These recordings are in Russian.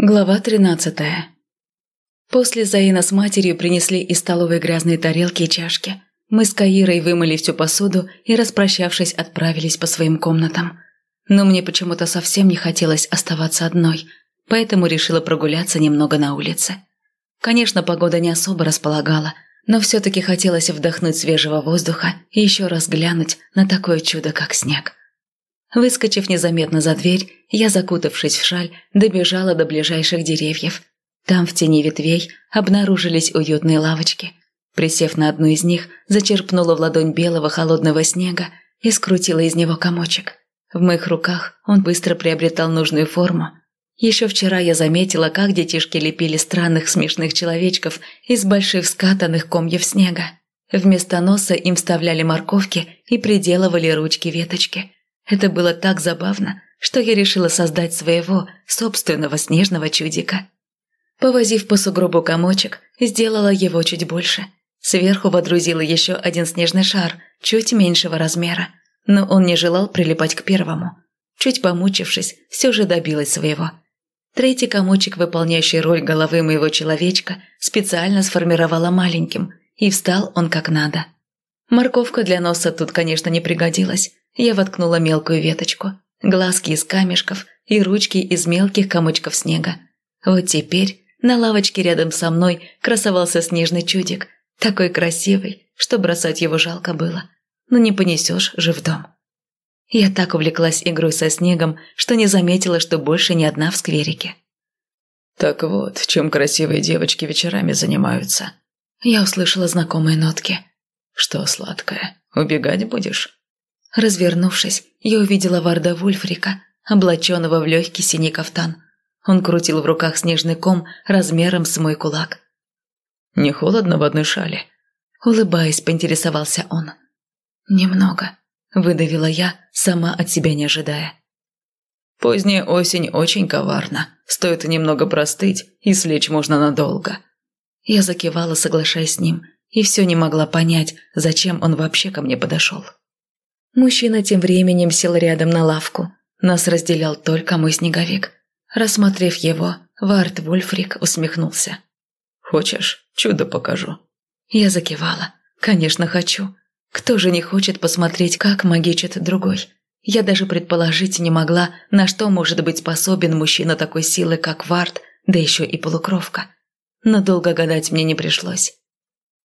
Глава тринадцатая. После Заина с матерью принесли из столовой грязные тарелки и чашки. Мы с Каирой вымыли всю посуду и, распрощавшись, отправились по своим комнатам. Но мне почему-то совсем не хотелось оставаться одной, поэтому решила прогуляться немного на улице. Конечно, погода не особо располагала, но все-таки хотелось вдохнуть свежего воздуха и еще раз глянуть на такое чудо, как снег. Выскочив незаметно за дверь, я, закутавшись в шаль, добежала до ближайших деревьев. Там в тени ветвей обнаружились уютные лавочки. Присев на одну из них, зачерпнула в ладонь белого холодного снега и скрутила из него комочек. В моих руках он быстро приобретал нужную форму. Еще вчера я заметила, как детишки лепили странных смешных человечков из больших скатанных комьев снега. Вместо носа им вставляли морковки и приделывали ручки-веточки – это было так забавно, что я решила создать своего собственного снежного чудика. Повозив по сугробу комочек, сделала его чуть больше. Сверху водрузила еще один снежный шар, чуть меньшего размера, но он не желал прилипать к первому. Чуть помучившись, все же добилась своего. Третий комочек, выполняющий роль головы моего человечка, специально сформировала маленьким, и встал он как надо. Морковка для носа тут, конечно, не пригодилась, я воткнула мелкую веточку, глазки из камешков и ручки из мелких комочков снега. Вот теперь на лавочке рядом со мной красовался снежный чудик, такой красивый, что бросать его жалко было. Но не понесешь же в дом. Я так увлеклась игрой со снегом, что не заметила, что больше ни одна в скверике. «Так вот, чем красивые девочки вечерами занимаются». Я услышала знакомые нотки. «Что, сладкое, убегать будешь?» Развернувшись, я увидела Варда Вульфрика, облаченного в легкий синий кафтан. Он крутил в руках снежный ком размером с мой кулак. «Не холодно в одной шале?» Улыбаясь, поинтересовался он. «Немного», – выдавила я, сама от себя не ожидая. «Поздняя осень очень коварна. Стоит немного простыть, и слечь можно надолго». Я закивала, соглашаясь с ним, и все не могла понять, зачем он вообще ко мне подошел. Мужчина тем временем сел рядом на лавку. Нас разделял только мой снеговик. Рассмотрев его, Варт Вульфрик усмехнулся. «Хочешь, чудо покажу?» Я закивала. «Конечно, хочу. Кто же не хочет посмотреть, как магичит другой?» Я даже предположить не могла, на что может быть способен мужчина такой силы, как Варт, да еще и полукровка. Но долго гадать мне не пришлось.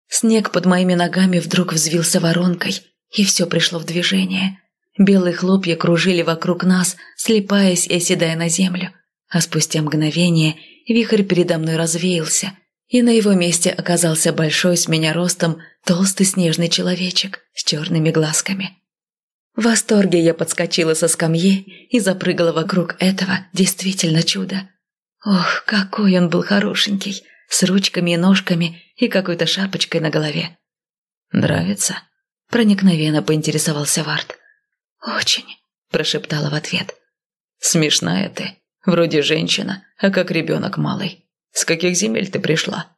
Снег под моими ногами вдруг взвился воронкой, и все пришло в движение. Белые хлопья кружили вокруг нас, слипаясь и оседая на землю. А спустя мгновение вихрь передо мной развеялся, и на его месте оказался большой с меня ростом толстый снежный человечек с черными глазками. В восторге я подскочила со скамьи и запрыгала вокруг этого действительно чуда. Ох, какой он был хорошенький, с ручками и ножками и какой-то шапочкой на голове. «Нравится?» Проникновенно поинтересовался Вард. «Очень», – прошептала в ответ. «Смешная ты. Вроде женщина, а как ребенок малый. С каких земель ты пришла?»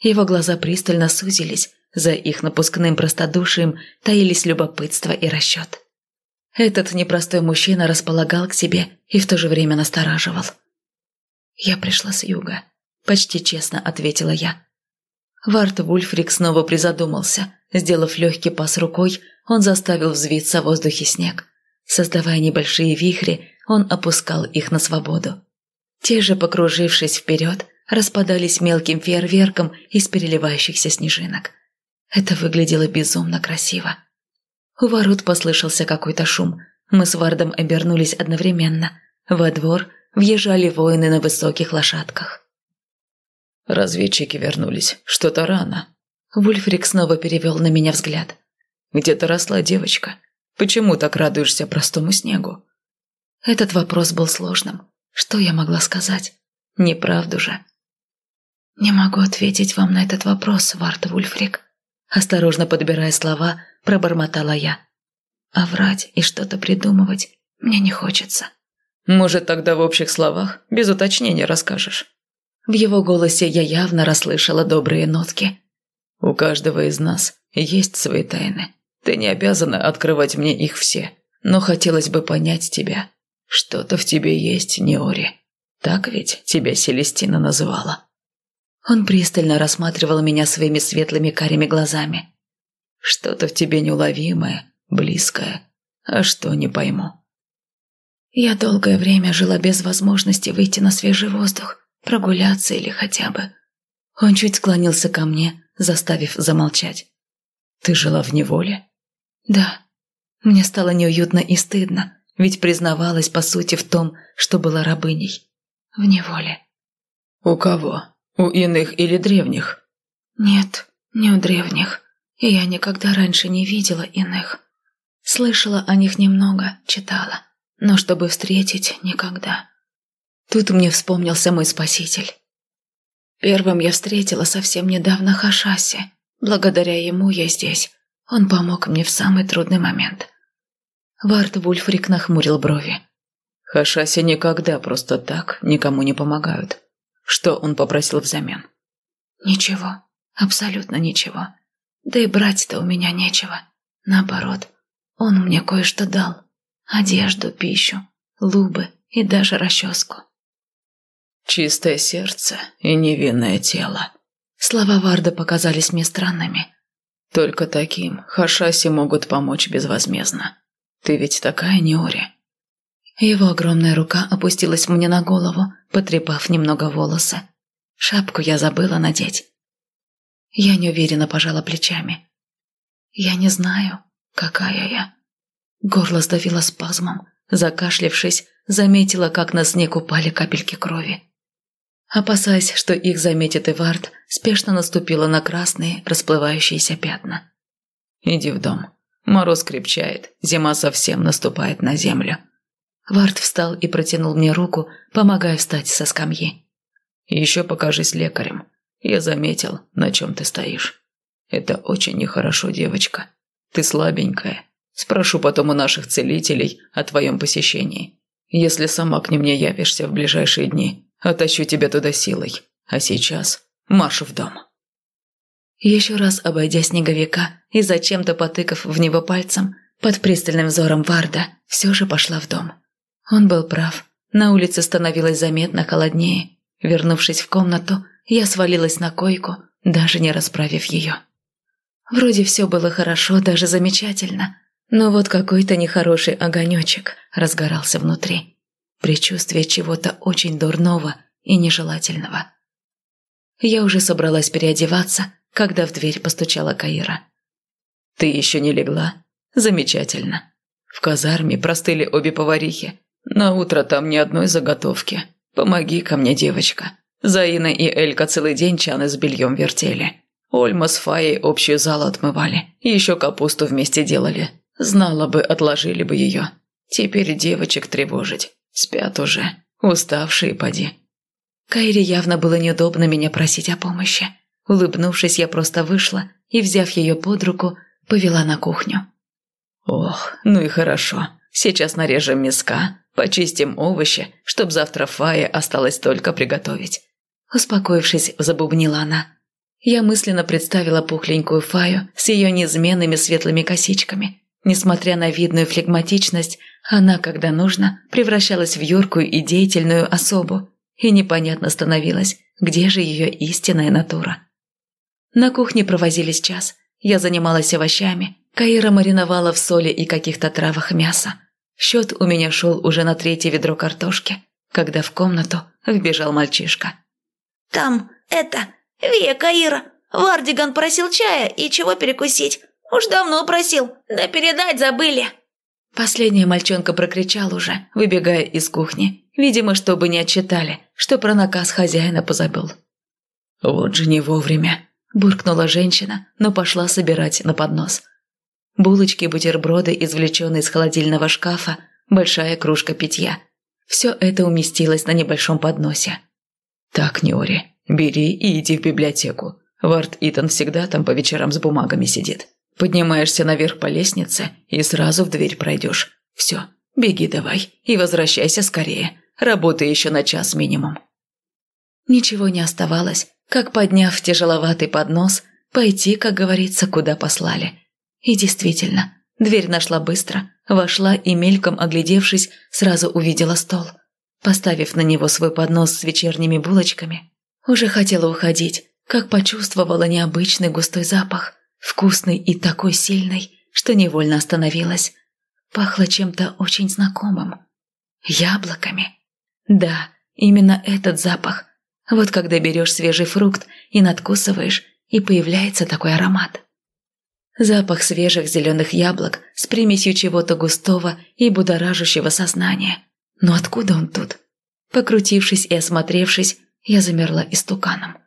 Его глаза пристально сузились, за их напускным простодушием таились любопытство и расчет. Этот непростой мужчина располагал к себе и в то же время настораживал. «Я пришла с юга», – почти честно ответила я. Варт Вульфрик снова призадумался. Сделав легкий пас рукой, он заставил взвиться в воздухе снег. Создавая небольшие вихри, он опускал их на свободу. Те же, покружившись вперед, распадались мелким фейерверком из переливающихся снежинок. Это выглядело безумно красиво. У ворот послышался какой-то шум. Мы с Вардом обернулись одновременно. Во двор въезжали воины на высоких лошадках. Разведчики вернулись. Что-то рано. Вульфрик снова перевел на меня взгляд. Где-то росла девочка. Почему так радуешься простому снегу? Этот вопрос был сложным. Что я могла сказать? Неправду же. Не могу ответить вам на этот вопрос, Варт Вульфрик. Осторожно подбирая слова, пробормотала я. А врать и что-то придумывать мне не хочется. Может, тогда в общих словах, без уточнения расскажешь? В его голосе я явно расслышала добрые нотки. «У каждого из нас есть свои тайны. Ты не обязана открывать мне их все, но хотелось бы понять тебя. Что-то в тебе есть, Неори. Так ведь тебя Селестина называла?» Он пристально рассматривал меня своими светлыми карими глазами. «Что-то в тебе неуловимое, близкое. А что, не пойму». Я долгое время жила без возможности выйти на свежий воздух, прогуляться или хотя бы... Он чуть склонился ко мне, заставив замолчать. «Ты жила в неволе?» «Да. Мне стало неуютно и стыдно, ведь признавалась, по сути, в том, что была рабыней. В неволе». «У кого? У иных или древних?» «Нет, не у древних. И я никогда раньше не видела иных. Слышала о них немного, читала, но чтобы встретить – никогда». Тут мне вспомнился мой спаситель. Первым я встретила совсем недавно Хашаси. Благодаря ему я здесь. Он помог мне в самый трудный момент. Вард Вульфрик нахмурил брови. Хашаси никогда просто так никому не помогают. Что он попросил взамен? Ничего. Абсолютно ничего. Да и брать-то у меня нечего. Наоборот, он мне кое-что дал. Одежду, пищу, лубы и даже расческу. Чистое сердце и невинное тело. Слова Варда показались мне странными. Только таким Хашаси могут помочь безвозмездно. Ты ведь такая Неори. Его огромная рука опустилась мне на голову, потрепав немного волосы. Шапку я забыла надеть. Я неуверенно пожала плечами. Я не знаю, какая я. Горло сдавило спазмом. Закашлившись, заметила, как на снег упали капельки крови. Опасаясь, что их заметит Эвард, спешно наступила на красные расплывающиеся пятна. «Иди в дом. Мороз крепчает, зима совсем наступает на землю». Вард встал и протянул мне руку, помогая встать со скамьи. «Еще покажись лекарем. Я заметил, на чем ты стоишь. Это очень нехорошо, девочка. Ты слабенькая. Спрошу потом у наших целителей о твоем посещении. Если сама к ним не явишься в ближайшие дни, Оттащу тебя туда силой. А сейчас марш в дом». Еще раз обойдя снеговика и зачем-то потыкав в него пальцем, под пристальным взором Варда все же пошла в дом. Он был прав. На улице становилось заметно холоднее. Вернувшись в комнату, я свалилась на койку, даже не расправив ее. Вроде все было хорошо, даже замечательно, но вот какой-то нехороший огонечек разгорался внутри предчувствие чего-то очень дурного и нежелательного. Я уже собралась переодеваться, когда в дверь постучала Каира. «Ты еще не легла? Замечательно. В казарме простыли обе поварихи. На утро там ни одной заготовки. помоги ко мне, девочка. Заина и Элька целый день чаны с бельем вертели. Ольма с Фаей общую залу отмывали. Еще капусту вместе делали. Знала бы, отложили бы ее. Теперь девочек тревожить. Спят уже, уставшие поди. Кайре явно было неудобно меня просить о помощи. Улыбнувшись, я просто вышла и, взяв ее под руку, повела на кухню. «Ох, ну и хорошо. Сейчас нарежем мяска, почистим овощи, чтоб завтра Фае осталось только приготовить». Успокоившись, забубнила она. Я мысленно представила пухленькую Фаю с ее неизменными светлыми косичками, Несмотря на видную флегматичность, она, когда нужно, превращалась в юркую и деятельную особу, и непонятно становилось, где же ее истинная натура. На кухне провозились час. Я занималась овощами, Каира мариновала в соли и каких-то травах мясо. Счет у меня шел уже на третье ведро картошки, когда в комнату вбежал мальчишка. «Там, это, Вия Каира, Вардиган просил чая и чего перекусить. Уж давно просил, да передать забыли». Последняя мальчонка прокричал уже, выбегая из кухни. Видимо, чтобы не отчитали, что про наказ хозяина позабыл. «Вот же не вовремя», – буркнула женщина, но пошла собирать на поднос. Булочки, бутерброды, извлеченные из холодильного шкафа, большая кружка питья. Все это уместилось на небольшом подносе. «Так, Неори, бери и иди в библиотеку. Вард Итан всегда там по вечерам с бумагами сидит. Поднимаешься наверх по лестнице и сразу в дверь пройдешь. Все, беги давай и возвращайся скорее. Работы еще на час минимум». Ничего не оставалось, как, подняв тяжеловатый поднос, пойти, как говорится, куда послали. И действительно, дверь нашла быстро, вошла и, мельком оглядевшись, сразу увидела стол. поставив на него свой поднос с вечерними булочками. Уже хотела уходить, как почувствовала необычный густой запах, вкусный и такой сильный, что невольно остановилась. Пахло чем-то очень знакомым. Яблоками. Да, именно этот запах. Вот когда берешь свежий фрукт и надкусываешь, и появляется такой аромат. Запах свежих зеленых яблок с примесью чего-то густого и будоражащего сознания. Но откуда он тут? Покрутившись и осмотревшись, я замерла истуканом.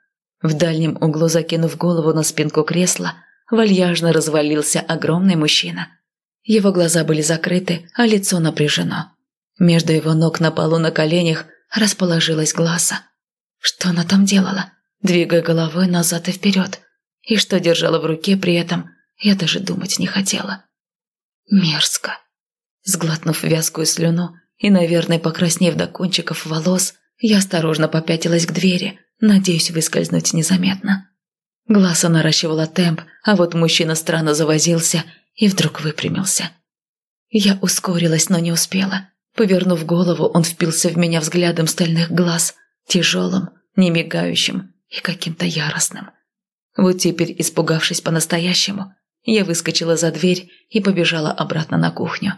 В дальнем углу, закинув голову на спинку кресла, вальяжно развалился огромный мужчина. Его глаза были закрыты, а лицо напряжено. Между его ног на полу на коленях расположилась глаза. Что она там делала, двигая головой назад и вперед? И что держала в руке при этом, я даже думать не хотела. Мерзко. Сглотнув вязкую слюну и, наверное, покраснев до кончиков волос, я осторожно попятилась к двери, надеюсь выскользнуть незаметно. Глаза наращивала темп, а вот мужчина странно завозился и вдруг выпрямился. Я ускорилась, но не успела. Повернув голову, он впился в меня взглядом стальных глаз, тяжелым, немигающим и каким-то яростным. Вот теперь, испугавшись по-настоящему, я выскочила за дверь и побежала обратно на кухню.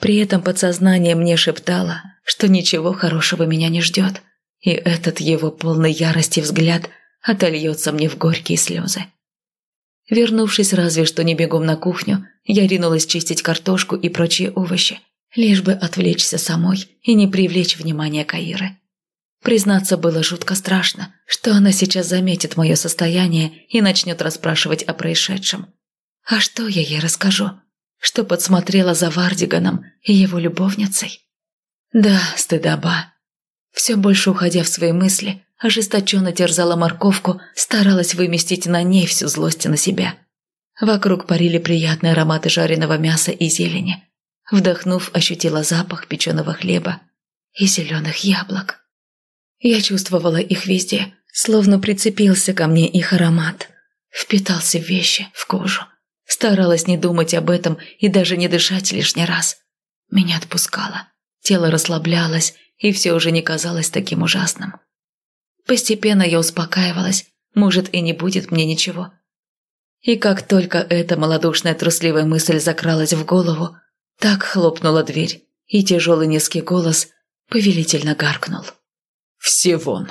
При этом подсознание мне шептало, что ничего хорошего меня не ждет, и этот его полный ярости взгляд отольется мне в горькие слезы. Вернувшись разве что не бегом на кухню, я ринулась чистить картошку и прочие овощи, лишь бы отвлечься самой и не привлечь внимание Каиры. Признаться, было жутко страшно, что она сейчас заметит мое состояние и начнет расспрашивать о происшедшем. А что я ей расскажу? Что подсмотрела за Вардиганом и его любовницей? Да, стыдоба. Все больше уходя в свои мысли, ожесточенно терзала морковку, старалась выместить на ней всю злость на себя. Вокруг парили приятные ароматы жареного мяса и зелени. Вдохнув, ощутила запах печеного хлеба и зеленых яблок. Я чувствовала их везде, словно прицепился ко мне их аромат. Впитался в вещи, в кожу. Старалась не думать об этом и даже не дышать лишний раз. Меня отпускало. Тело расслаблялось, и все уже не казалось таким ужасным. Постепенно я успокаивалась, может и не будет мне ничего. И как только эта малодушная трусливая мысль закралась в голову, так хлопнула дверь, и тяжелый низкий голос повелительно гаркнул. «Все вон!»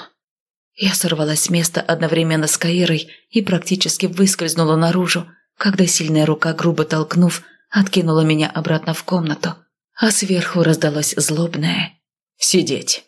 Я сорвалась с места одновременно с Каирой и практически выскользнула наружу, когда сильная рука, грубо толкнув, откинула меня обратно в комнату, а сверху раздалось злобное «Сидеть!».